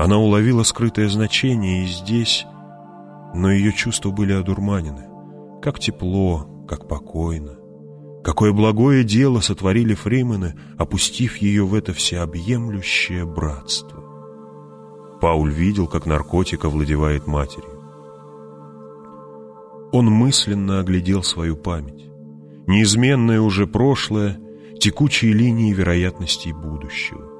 Она уловила скрытое значение и здесь, но ее чувства были одурманены. Как тепло, как покойно. Какое благое дело сотворили фримены, опустив ее в это всеобъемлющее братство. Пауль видел, как наркотик овладевает матерью. Он мысленно оглядел свою память. Неизменное уже прошлое, текучие линии вероятностей будущего.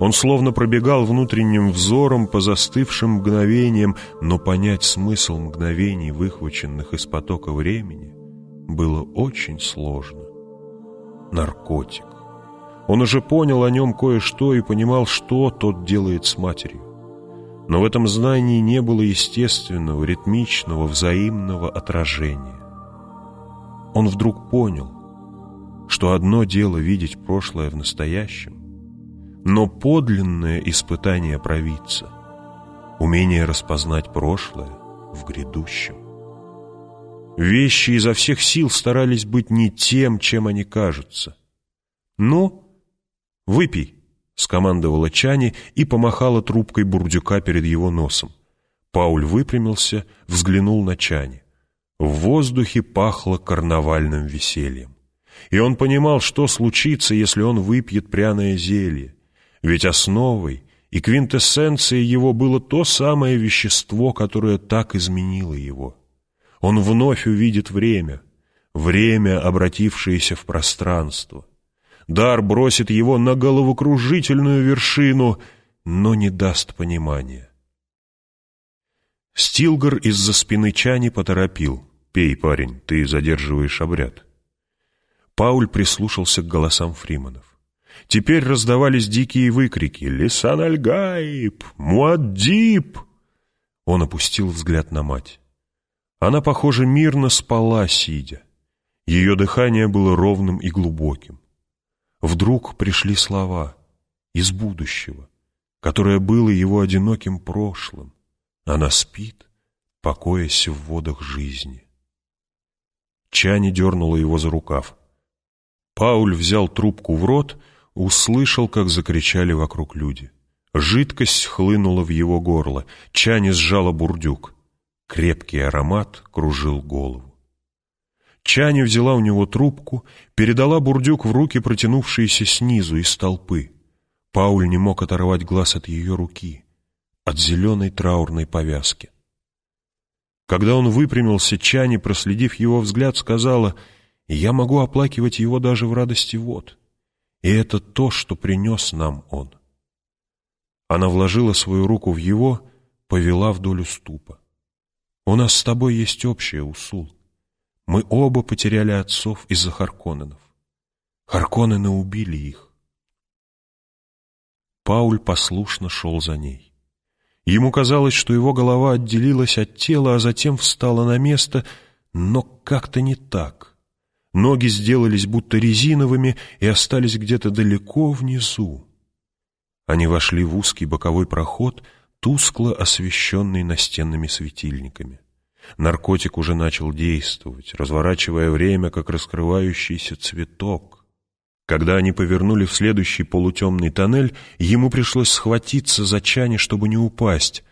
Он словно пробегал внутренним взором по застывшим мгновениям, но понять смысл мгновений, выхваченных из потока времени, было очень сложно. Наркотик. Он уже понял о нем кое-что и понимал, что тот делает с матерью. Но в этом знании не было естественного, ритмичного, взаимного отражения. Он вдруг понял, что одно дело видеть прошлое в настоящем, но подлинное испытание провидца, умение распознать прошлое в грядущем. Вещи изо всех сил старались быть не тем, чем они кажутся. «Ну, выпей», — скомандовала Чани и помахала трубкой бурдюка перед его носом. Пауль выпрямился, взглянул на Чани. В воздухе пахло карнавальным весельем. И он понимал, что случится, если он выпьет пряное зелье. Ведь основой и квинтэссенцией его было то самое вещество, которое так изменило его. Он вновь увидит время, время, обратившееся в пространство. Дар бросит его на головокружительную вершину, но не даст понимания. Стилгар из-за спины Чани поторопил. «Пей, парень, ты задерживаешь обряд». Пауль прислушался к голосам фриманов. Теперь раздавались дикие выкрики «Лисан Альгаиб! Муаддиб!» Он опустил взгляд на мать. Она, похоже, мирно спала, сидя. Ее дыхание было ровным и глубоким. Вдруг пришли слова из будущего, которое было его одиноким прошлым. Она спит, покоясь в водах жизни. Чани дернула его за рукав. Пауль взял трубку в рот, услышал, как закричали вокруг люди. Жидкость хлынула в его горло, Чани сжала бурдюк. Крепкий аромат кружил голову. Чани взяла у него трубку, передала бурдюк в руки, протянувшиеся снизу, из толпы. Пауль не мог оторвать глаз от ее руки, от зеленой траурной повязки. Когда он выпрямился, Чани, проследив его взгляд, сказала — я могу оплакивать его даже в радости вот. И это то, что принес нам он. Она вложила свою руку в его, повела вдоль уступа. У нас с тобой есть общее, Усул. Мы оба потеряли отцов из-за Харконненов. Харконнены убили их. Пауль послушно шел за ней. Ему казалось, что его голова отделилась от тела, а затем встала на место, но как-то не так. Ноги сделались будто резиновыми и остались где-то далеко внизу. Они вошли в узкий боковой проход, тускло освещенный настенными светильниками. Наркотик уже начал действовать, разворачивая время, как раскрывающийся цветок. Когда они повернули в следующий полутемный тоннель, ему пришлось схватиться за чане, чтобы не упасть.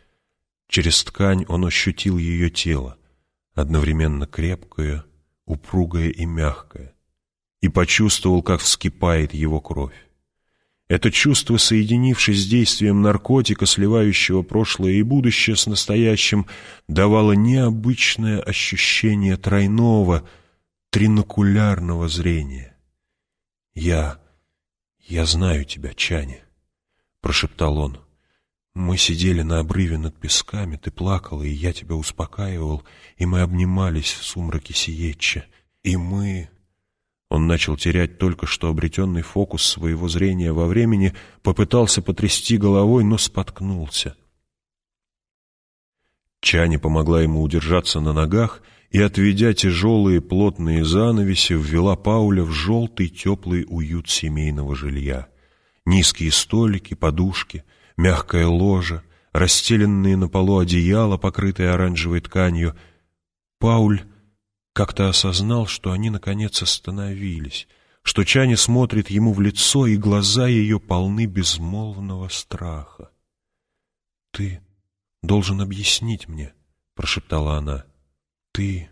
Через ткань он ощутил ее тело, одновременно крепкое упругое и мягкое, и почувствовал, как вскипает его кровь. Это чувство, соединившись с действием наркотика, сливающего прошлое и будущее с настоящим, давало необычное ощущение тройного, тринокулярного зрения. «Я... я знаю тебя, Чани», — прошептал он. Мы сидели на обрыве над песками, ты плакала, и я тебя успокаивал, и мы обнимались в сумраке Сиетча. И мы... Он начал терять только что обретенный фокус своего зрения во времени, попытался потрясти головой, но споткнулся. Чани помогла ему удержаться на ногах и, отведя тяжелые плотные занавеси, ввела Пауля в желтый теплый уют семейного жилья. Низкие столики, подушки — мягкое ложе, расстеленные на полу одеяла, покрытые оранжевой тканью. Пауль как-то осознал, что они наконец остановились, что Чани смотрит ему в лицо, и глаза ее полны безмолвного страха. «Ты должен объяснить мне», — прошептала она. «Ты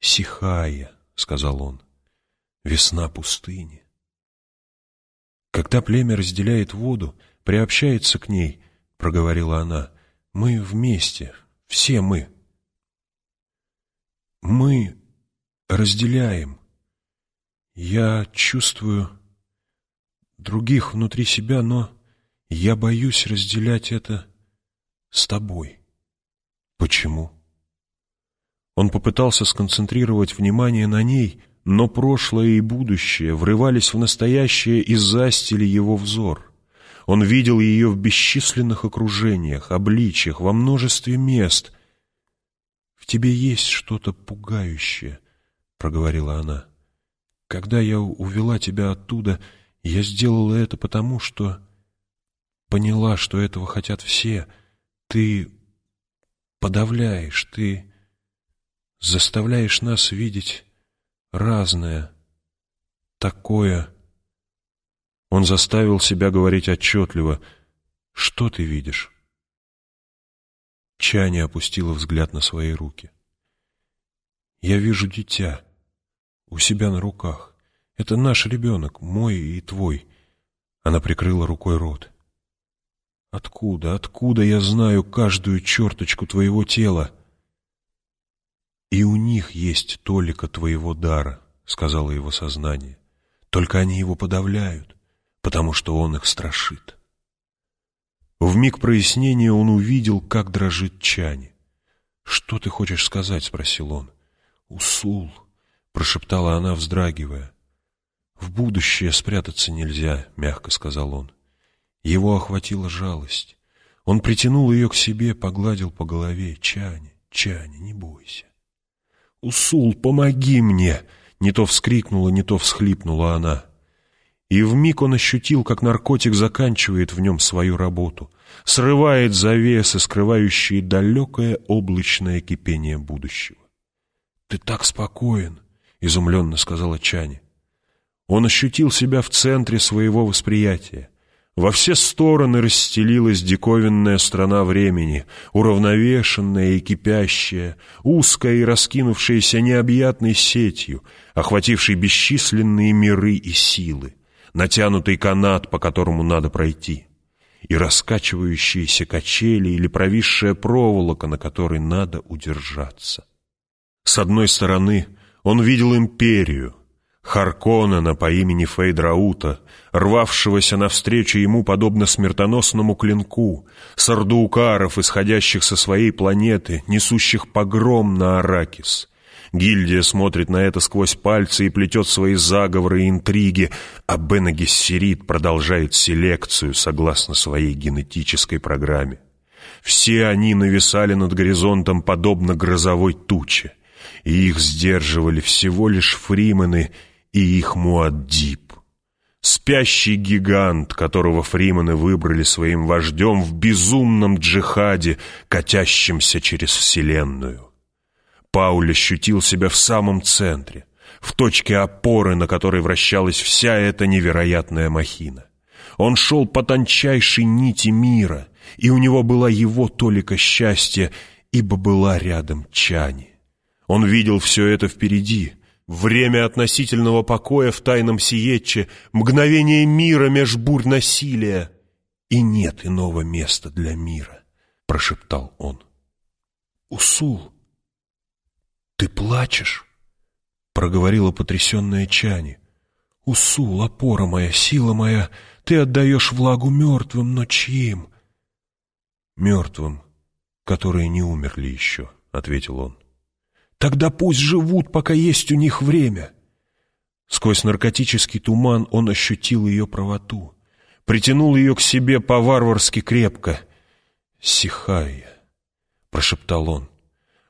Сихая», — сказал он, — «весна пустыни». «Когда племя разделяет воду, приобщается к ней», — проговорила она, — «мы вместе, все мы». «Мы разделяем. Я чувствую других внутри себя, но я боюсь разделять это с тобой. Почему? Он попытался сконцентрировать внимание на ней, но прошлое и будущее врывались в настоящее и застили его взор. Он видел ее в бесчисленных окружениях, обличиях, во множестве мест. «В тебе есть что-то пугающее», — проговорила она. «Когда я увела тебя оттуда, я сделала это потому, что поняла, что этого хотят все. Ты подавляешь, ты заставляешь нас видеть разное, такое. Он заставил себя говорить отчетливо. Что ты видишь? Чаня опустила взгляд на свои руки. Я вижу дитя у себя на руках. Это наш ребенок, мой и твой. Она прикрыла рукой рот. Откуда, откуда я знаю каждую черточку твоего тела? И у них есть толика твоего дара, сказала его сознание. Только они его подавляют, потому что он их страшит. В миг прояснения он увидел, как дрожит Чани. «Что ты хочешь сказать?» — спросил он. «Усул», — прошептала она, вздрагивая. «В будущее спрятаться нельзя», — мягко сказал он. Его охватила жалость. Он притянул ее к себе, погладил по голове. «Чаня, Чаня, не бойся». «Усул, помоги мне!» Не то вскрикнула, не то всхлипнула она. И вмиг он ощутил, как наркотик заканчивает в нем свою работу, срывает завесы, скрывающие далекое облачное кипение будущего. «Ты так спокоен!» — изумленно сказала Чани. Он ощутил себя в центре своего восприятия. Во все стороны расстелилась диковинная страна времени, уравновешенная и кипящая, узкая и раскинувшаяся необъятной сетью, охватившей бесчисленные миры и силы, натянутый канат, по которому надо пройти, и раскачивающиеся качели или провисшая проволока, на которой надо удержаться. С одной стороны, он видел империю, Харконнена по имени Фейдраута, рвавшегося навстречу ему подобно смертоносному клинку, сардуукаров, исходящих со своей планеты, несущих погром на Аракис. Гильдия смотрит на это сквозь пальцы и плетет свои заговоры и интриги, а Бена продолжает селекцию согласно своей генетической программе. Все они нависали над горизонтом подобно грозовой туче, и их сдерживали всего лишь фримены и их Муаддиб. Спящий гигант, которого фримены выбрали своим вождем в безумном джихаде, катящемся через Вселенную. Пауль ощутил себя в самом центре, в точке опоры, на которой вращалась вся эта невероятная махина. Он шел по тончайшей нити мира, и у него была его толика счастья, ибо была рядом Чани. Он видел все это впереди, Время относительного покоя в тайном сиетче, мгновение мира меж бурь насилия. И нет иного места для мира, прошептал он. Усул, ты плачешь? проговорила потрясенная Чани. Усул, опора моя, сила моя, ты отдаешь влагу мертвым, но чьим? Мертвым, которые не умерли еще, ответил он. Тогда пусть живут, пока есть у них время. Сквозь наркотический туман он ощутил ее правоту. Притянул ее к себе по-варварски крепко. «Сихая», — прошептал он.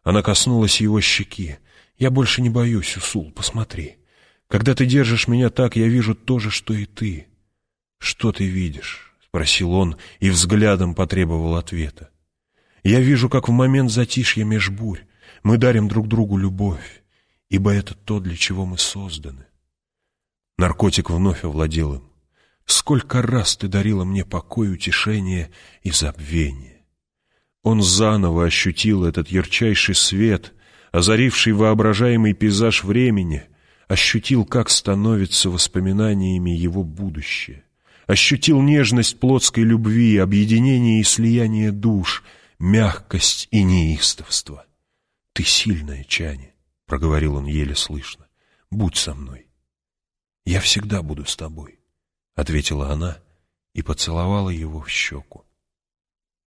Она коснулась его щеки. «Я больше не боюсь, Усул, посмотри. Когда ты держишь меня так, я вижу то же, что и ты». «Что ты видишь?» — спросил он и взглядом потребовал ответа. «Я вижу, как в момент затишья меж бурь мы дарим друг другу любовь, ибо это то, для чего мы созданы. Наркотик вновь овладел им. Сколько раз ты дарила мне покой, утешение и забвение. Он заново ощутил этот ярчайший свет, озаривший воображаемый пейзаж времени, ощутил, как становится воспоминаниями его будущее, ощутил нежность плотской любви, объединение и слияние душ, мягкость и неистовство. «Ты сильная, Чани», — проговорил он еле слышно, — «будь со мной». «Я всегда буду с тобой», — ответила она и поцеловала его в щеку.